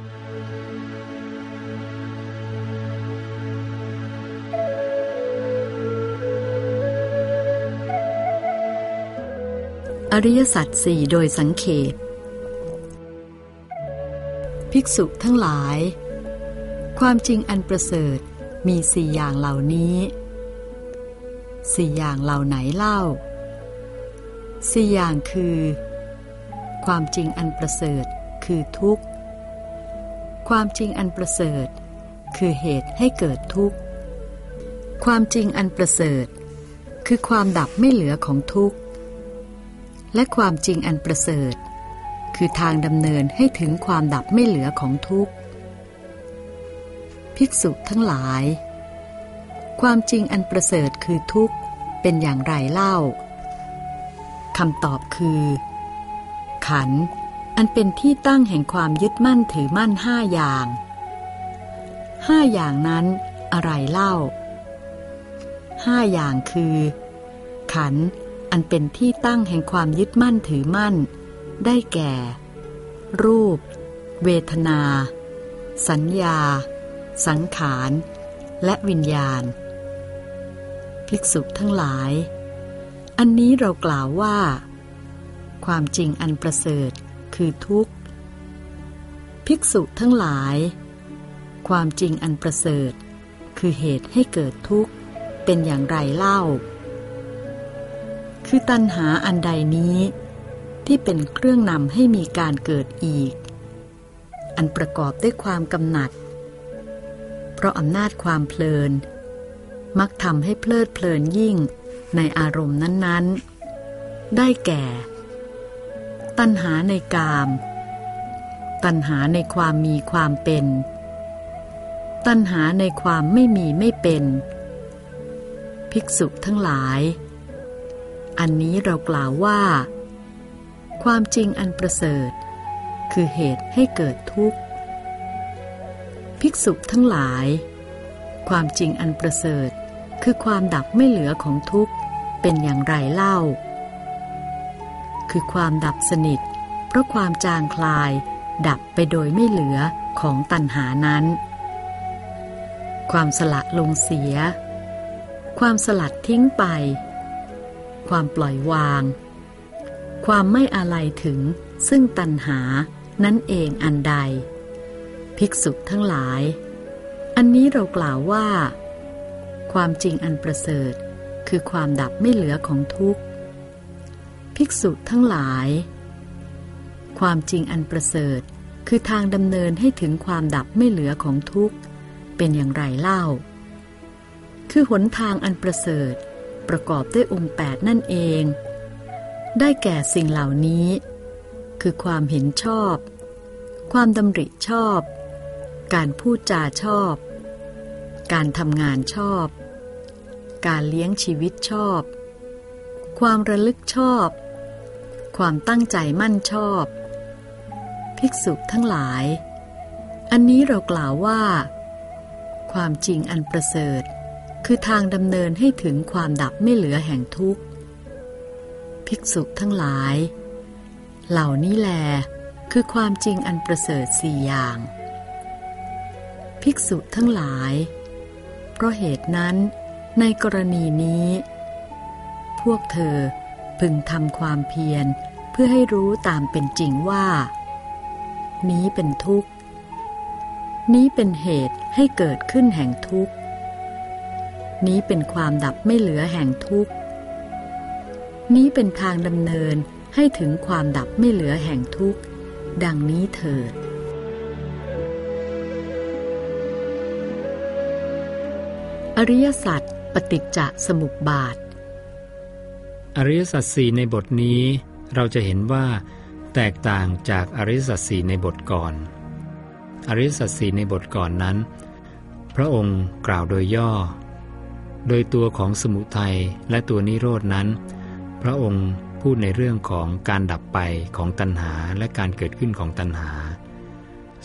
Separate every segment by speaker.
Speaker 1: อริยสัจสี่โดยสังเขปภิกษุทั้งหลาย ความจริงอันประเสริฐมีสี่อย่างเหล่านี้ สี่อย่างเหล่าไหนเล่า สี่อย่างคือ ความจริงอันประเสริฐคือทุกข์ ความจริงอันประเสริฐ คือเหตุให้เกิดทุกข์ ความจริงอันประเสริฐ คือความดับไม่เหลือของทุกข์ และความจริงอันประเสริฐ คือทางดำเนินให้ถึงความดับไม่เหลือของทุกข์ ภิกษุทั้งหลาย ความจริงอันประเสริฐคือทุกข์เป็นอย่างไรเล่าคำตอบคือ ขันธ์ อันเป็นที่ตั้งแห่งความยึดมั่นถือมั่นห้าอย่างห้าอย่างนั้นอะไรเล่าห้าอย่างคือ ขันอันเป็นที่ตั้งแห่งความยึดมั่นถือมั่น ได้แก่ รูป เวทนา สัญญา สังขาร และวิญญาณ ภิกษุทั้งหลาย อันนี้เรากล่าวว่า ความจริงอันประเสริฐ คือทุกข์ ภิกษุทั้งหลาย ความจริงอันประเสริฐ คือเหตุให้เกิดทุกข์ เป็นอย่างไรเล่า คือตัณหาอันใดนี้ ที่เป็นเครื่องนำให้มีการเกิดอีก อันประกอบด้วยความกำหนัด เพราะอำนาจความเพลิน มักทำให้เพลิดเพลินยิ่งในอารมณ์นั้น ๆ ได้แก่ ตัณหาในกาม ตัณหาในความมีความเป็น ตัณหาในความไม่มีไม่เป็น ภิกษุทั้งหลาย อันนี้เรากล่าวว่า ความจริงอันประเสริฐ คือเหตุให้เกิดทุกข์ ภิกษุทั้งหลาย ความจริงอันประเสริฐ คือความดับไม่เหลือของทุกข์เป็นอย่างไรเล่า คือความดับสนิท เพราะความจางคลาย ดับไปโดยไม่เหลือของตัณหานั้น ความสละลงเสีย ความสลัดทิ้งไป ความปล่อยวาง ความไม่อะไรถึงซึ่งตัณหานั่นเองอันใด ภิกษุทั้งหลาย อันนี้เรากล่าวว่า ความจริงอันประเสริฐ คือความดับไม่เหลือของทุกข์ ภิกษุทั้งหลาย ความจริงอันประเสริฐคือทางดำเนินให้ถึงความดับไม่เหลือของทุกข์ เป็นอย่างไรเล่า คือหนทางอันประเสริฐประกอบด้วยองค์แปดนั่นเอง ได้แก่สิ่งเหล่านี้ คือความเห็นชอบ ความดำริชอบ การพูดจาชอบ การทำงานชอบ การเลี้ยงชีวิตชอบ ความระลึกชอบ ความตั้งใจมั่นชอบ ภิกษุทั้งหลาย อันนี้เรากล่าวว่า ความจริงอันประเสริฐ คือทางดำเนินให้ถึงความดับไม่เหลือแห่งทุกข์ ภิกษุทั้งหลาย เหล่านี้แล คือความจริงอันประเสริฐสี่อย่าง ภิกษุทั้งหลาย เพราะเหตุนั้นในกรณีนี้ พวกเธอ พึงทำความเพียรเพื่อให้รู้ตามเป็นจริงว่า นี้เป็นทุกข์ นี้เป็นเหตุให้เกิดขึ้นแห่งทุกข์ นี้เป็นความดับไม่เหลือแห่งทุกข์ นี้เป็นทางดำเนินให้ถึงความดับไม่เหลือแห่งทุกข์ ดังนี้เถิดอริยสัจปฏิจจสมุปบาท
Speaker 2: อริยสัจสี่ในบทนี้เราจะเห็นว่าแตกต่างจากอริยสัจสี่ในบทก่อน อริยสัจสี่ในบทก่อนนั้น พระองค์กล่าวโดยย่อ โดยตัวของสมุทัยและตัวนิโรดนั้น พระองค์พูดในเรื่องของการดับไปของตัณหาและการเกิดขึ้นของตัณหา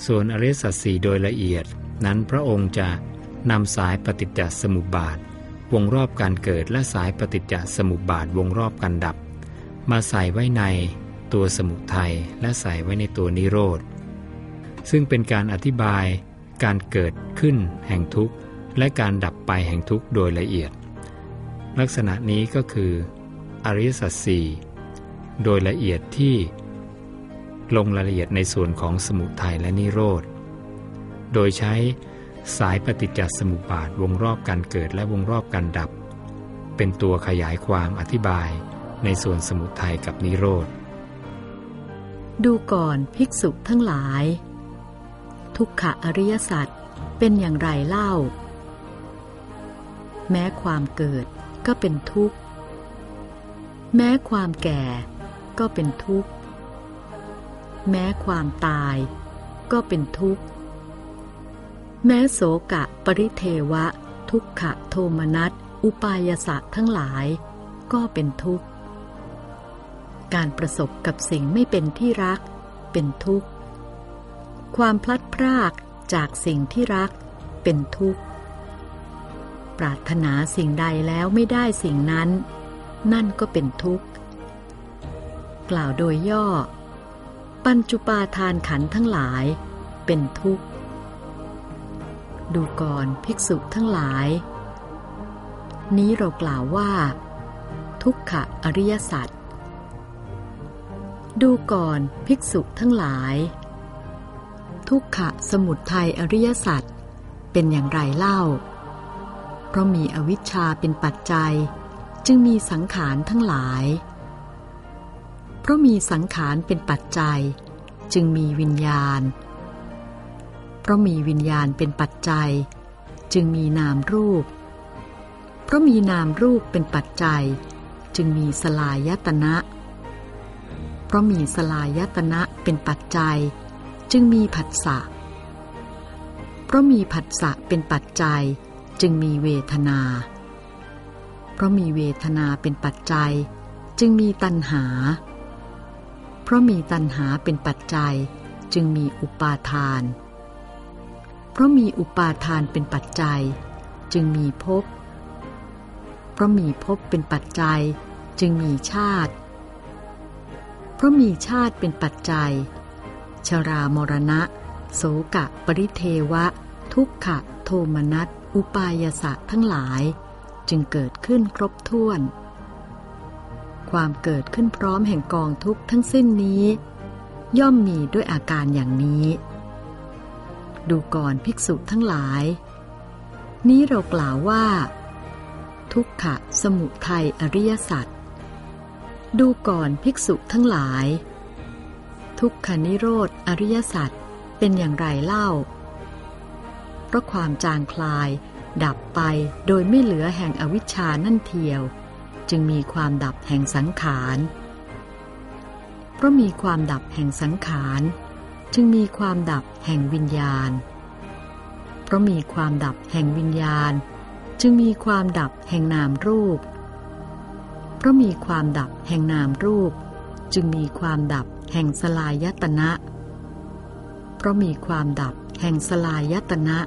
Speaker 2: ส่วนอริยสัจสี่โดยละเอียดนั้นพระองค์จะนำสายปฏิจจสมุปบาท วงรอบการเกิดและสายปฏิจจสมุปบาทวงรอบการดับ มาใส่ไว้ในตัวสมุทัยและใส่ไว้ในตัวนิโรธ ซึ่งเป็นการอธิบายการเกิดขึ้นแห่งทุกข์ และการดับไปแห่งทุกข์โดยละเอียด ลักษณะนี้ก็คือ อริยสัจสี่โดยละเอียดที่ลงรายละเอียดในส่วนของสมุทัยและนิโรธ โดยใช้ สายปฏิจจสมุปบาทวงรอบการเกิดและวงรอบการดับ เป็นตัวขยายความอธิบายในส่วนสมุทัยกับนิโรธ
Speaker 1: ดูก่อนภิกษุทั้งหลาย ทุกขะอริยสัจเป็นอย่างไรเล่า แม้ความเกิดก็เป็นทุกข์ แม้ความแก่ก็เป็นทุกข์ แม้ความตายก็เป็นทุกข์ แม้โสกะปริเทวะ ทุกขะโทมนัสอุปายสะทั้งหลาย ก็เป็นทุกข์ การประสบกับสิ่งไม่เป็นที่รัก เป็นทุกข์ ความพลัดพรากจากสิ่งที่รัก เป็นทุกข์ ปรารถนาสิ่งใดแล้วไม่ได้สิ่งนั้น นั่นก็เป็นทุกข์ กล่าวโดยย่อ ปัญจุปาทานขันธ์ทั้งหลาย เป็นทุกข์ ดูก่อนภิกษุทั้งหลาย นี้เรากล่าวว่า ทุกขะอริยสัจดูก่อนภิกษุทั้งหลาย ทุกขะสมุทัยอริยสัจเป็นอย่างไรเล่า เพราะมีอวิชชาเป็นปัจจัย จึงมีสังขารทั้งหลาย เพราะมีสังขารเป็นปัจจัย จึงมีวิญญาณ เพราะมีวิญญาณเป็นปัจจัย จึงมีนามรูป เพราะมีนามรูปเป็นปัจจัย จึงมีสลายตนะ เพราะมีสลายตนะเป็นปัจจัย จึงมีผัสสะเพราะมีผัสสะเป็นปัจจัย จึงมีเวทนา เพราะมีเวทนาเป็นปัจจัย จึงมีตัณหา เพราะมีตัณหาเป็นปัจจัย จึงมีอุปาทานเพราะมีอุปาทานเป็นปัจจัย จึงมีภพ เพราะมีภพเป็นปัจจัย จึงมีชาติ เพราะมีชาติเป็นปัจจัย ชรามรณะ โสกะปริเทวะ ทุกขะ โทมนัส อุปายสะทั้งหลาย จึงเกิดขึ้นครบถ้วน ความเกิดขึ้นพร้อมแห่งกองทุกข์ทั้งสิ้นนี้ ย่อมมีด้วยอาการอย่างนี้ ดูก่อนภิกษุทั้งหลาย นี้เรากล่าวว่า ทุกขะสมุทัยอริยสัจดูก่อนภิกษุทั้งหลาย ทุกขนิโรธอริยสัจเป็นอย่างไรเล่า เพราะความจางคลาย ดับไปโดยไม่เหลือแห่งอวิชชานั่นเทียว จึงมีความดับแห่งสังขาร เพราะมีความดับแห่งสังขาร จึงมีความดับแห่งวิญญาณ เพราะมีความดับแห่งวิญญาณ จึงมีความดับแห่งนามรูป เพราะมีความดับแห่งนามรูป จึงมีความดับแห่งสลายตนะ เพราะมีความดับแห่งสลายตนะ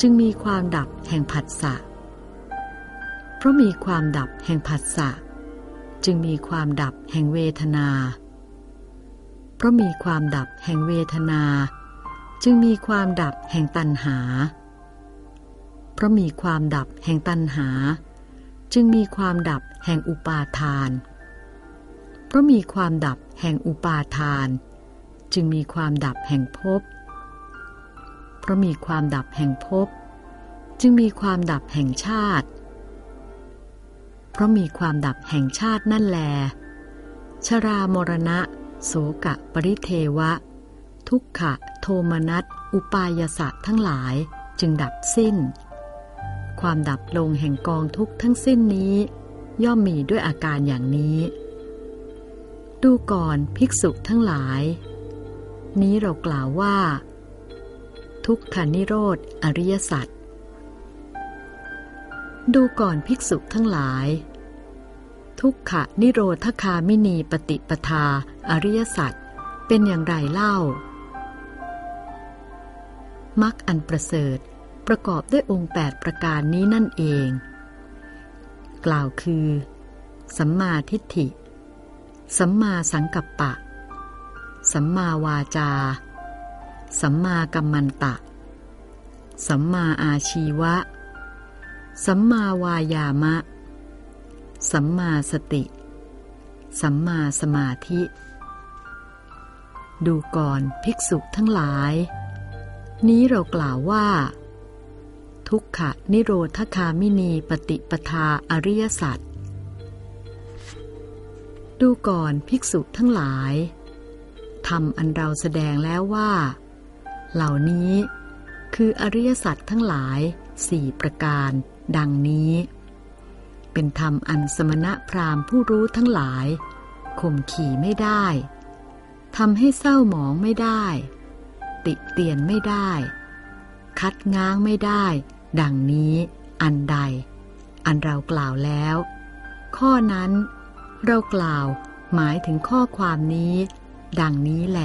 Speaker 1: จึงมีความดับแห่งผัสสะ เพราะมีความดับแห่งผัสสะ จึงมีความดับแห่งเวทนา เพราะมีความดับแห่งเวทนา จึงมีความดับแห่งตัณหา เพราะมีความดับแห่งตัณหา จึงมีความดับแห่งอุปาทาน เพราะมีความดับแห่งอุปาทาน จึงมีความดับแห่งภพ เพราะมีความดับแห่งภพ จึงมีความดับแห่งชาติ เพราะมีความดับแห่งชาตินั่นแล ชรามรณะ โสกะปริเทวะ ทุกขะโทมนัสอุปายสะทั้งหลายจึงดับสิ้น ความดับลงแห่งกองทุกข์ทั้งสิ้นนี้ ย่อมมีด้วยอาการอย่างนี้ ดูก่อนภิกษุทั้งหลาย นี้เรากล่าวว่า ทุกขานิโรธอริยสัจดูก่อนภิกษุทั้งหลาย ทุกขะนิโรธคามินีปฏิปทา อริยสัจเป็นอย่างไรเล่ามักอันประเสริฐประกอบด้วยองค์ 8 ประการนี้นั่นเอง กล่าวคือ สัมมาทิฏฐิ สัมมาสังกัปปะ สัมมาวาจา สัมมากัมมันตะ สัมมาอาชีวะ สัมมาวายามะ สัมมาสติ สัมมาสมาธิ ดูก่อนภิกษุทั้งหลาย นี้เรากล่าวว่า ทุกขะนิโรธคามินีปฏิปทาอริยสัจดูก่อนภิกษุทั้งหลายทำอันเราแสดงแล้วว่า เหล่านี้คืออริยสัจทั้งหลายสี่ประการ ดังนี้ เป็นธรรมอันสมณะพราหมณ์ผู้รู้ทั้งหลายข่มขี่ไม่ได้ ทำให้เศร้าหมองไม่ได้ ติเตียนไม่ได้ คัดง้างไม่ได้ ดังนี้อันใด อันเรากล่าวแล้ว ข้อนั้น เรากล่าวหมายถึงข้อความนี้ ดังนี้แหล